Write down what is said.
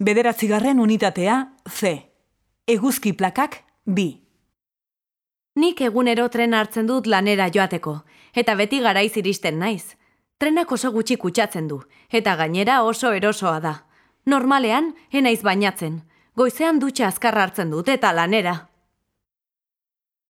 Bederatzigarren unitatea, C. Eguzki plakak, B. Nik egunero tren hartzen dut lanera joateko, eta beti garaiz iristen naiz. Trenak oso gutxi kutsatzen du, eta gainera oso erosoa da. Normalean, enaiz bainatzen. Goizean dutxa azkar hartzen dut eta lanera.